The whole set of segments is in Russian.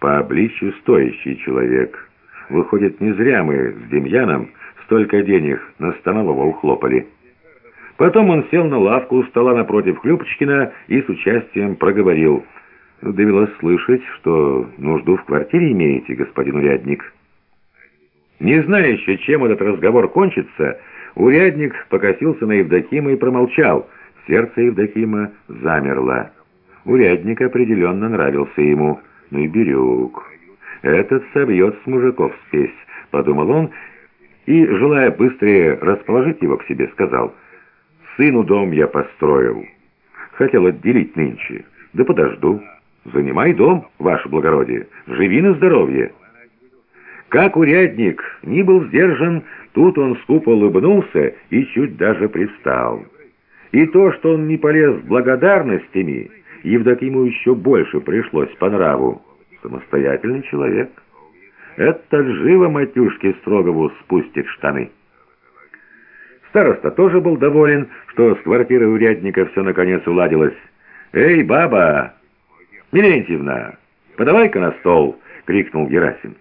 по обличью стоящий человек. Выходит, не зря мы с Демьяном столько денег на Станового ухлопали. Потом он сел на лавку у стола напротив Хлюпочкина и с участием проговорил. «Довелось слышать, что нужду в квартире имеете, господин урядник». Не зная еще, чем этот разговор кончится, урядник покосился на Евдокима и промолчал. Сердце Евдокима замерло. Урядник определенно нравился ему. Ну и Бирюк. Этот собьет с мужиков спесь, подумал он, и, желая быстрее расположить его к себе, сказал, «Сыну дом я построил. Хотел отделить нынче. Да подожду. Занимай дом, ваше благородие. Живи на здоровье». Как урядник не был сдержан, тут он скупо улыбнулся и чуть даже пристал. И то, что он не полез благодарностями, Евдокиму еще больше пришлось по нраву. Самостоятельный человек. Этот живо матюшке Строгову спустит штаны. Староста тоже был доволен, что с квартирой урядника все наконец уладилось. «Эй, баба! Милентьевна, подавай-ка на стол!» — крикнул Герасим.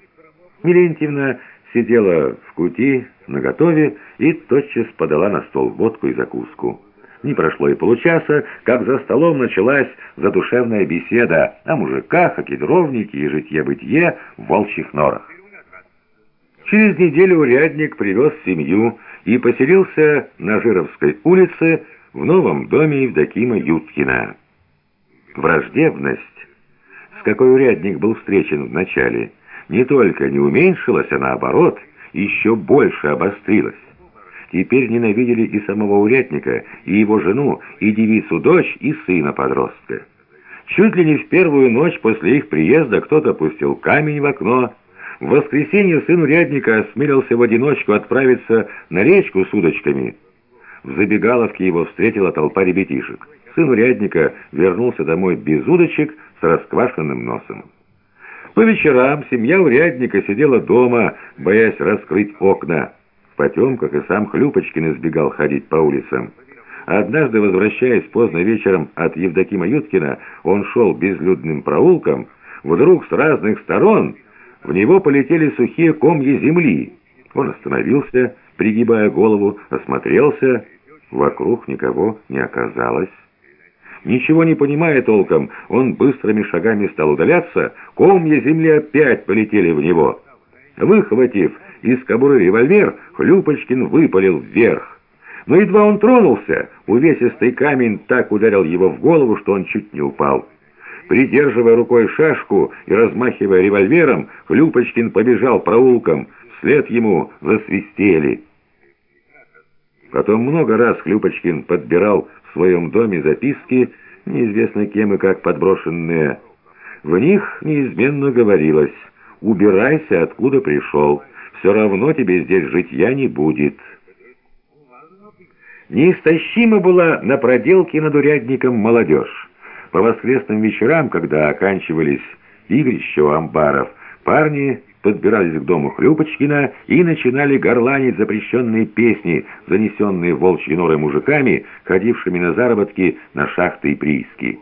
Милентьевна сидела в кути наготове и тотчас подала на стол водку и закуску. Не прошло и получаса, как за столом началась задушевная беседа о мужиках, о кедровнике и житье-бытие в волчьих норах. Через неделю урядник привез семью и поселился на Жировской улице в новом доме Евдокима Юткина. Враждебность, с какой урядник был встречен вначале, не только не уменьшилась, а наоборот, еще больше обострилась. Теперь ненавидели и самого урядника, и его жену, и девицу-дочь, и сына-подростка. Чуть ли не в первую ночь после их приезда кто-то пустил камень в окно. В воскресенье сын урядника осмелился в одиночку отправиться на речку с удочками. В забегаловке его встретила толпа ребятишек. Сын урядника вернулся домой без удочек с расквашенным носом. По вечерам семья урядника сидела дома, боясь раскрыть окна. Потемках и сам Хлюпочкин избегал ходить по улицам. Однажды, возвращаясь поздно вечером от Евдокима Юткина, он шел безлюдным проулком, вдруг с разных сторон в него полетели сухие комья земли. Он остановился, пригибая голову, осмотрелся, вокруг никого не оказалось. Ничего не понимая толком, он быстрыми шагами стал удаляться, комья земли опять полетели в него. Выхватив из кобуры револьвер, Хлюпочкин выпалил вверх. Но едва он тронулся, увесистый камень так ударил его в голову, что он чуть не упал. Придерживая рукой шашку и размахивая револьвером, Хлюпочкин побежал проулком, вслед ему засвистели. Потом много раз Хлюпочкин подбирал в своем доме записки, неизвестно кем и как подброшенные. В них неизменно говорилось «Убирайся, откуда пришел» все равно тебе здесь житья не будет». Неистощима была на проделке над урядником молодежь. По воскресным вечерам, когда оканчивались игрища у амбаров, парни подбирались к дому Хлюпочкина и начинали горланить запрещенные песни, занесенные волчьи норы мужиками, ходившими на заработки на шахты и прииски.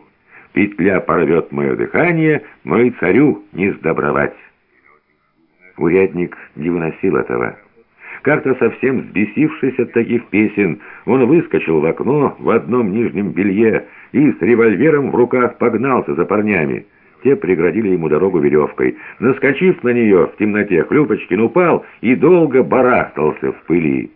«Петля порвет мое дыхание, но и царю не сдобровать». Урядник не выносил этого. Как-то совсем взбесившись от таких песен, он выскочил в окно в одном нижнем белье и с револьвером в руках погнался за парнями. Те преградили ему дорогу веревкой. Наскочив на нее, в темноте Хлюпочкин упал и долго барахтался в пыли.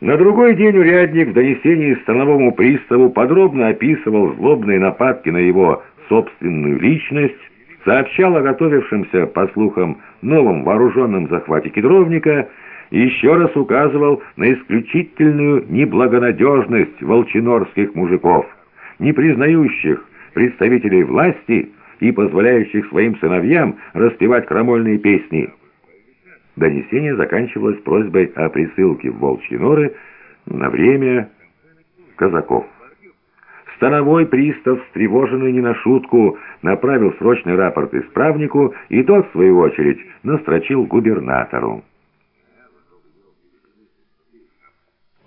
На другой день урядник в донесении становому приставу подробно описывал злобные нападки на его собственную личность, сообщал о готовившемся, по слухам, новом вооруженном захвате кедровника и еще раз указывал на исключительную неблагонадежность волчинорских мужиков, не признающих представителей власти и позволяющих своим сыновьям распевать крамольные песни. Донесение заканчивалось просьбой о присылке в волчьи норы на время казаков. Становой пристав, встревоженный не на шутку, направил срочный рапорт исправнику, и тот, в свою очередь, настрочил губернатору.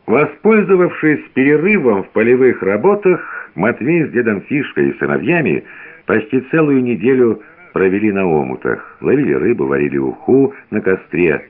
Воспользовавшись перерывом в полевых работах, Матвей с дедом Фишкой и сыновьями почти целую неделю провели на омутах, ловили рыбу, варили уху на костре,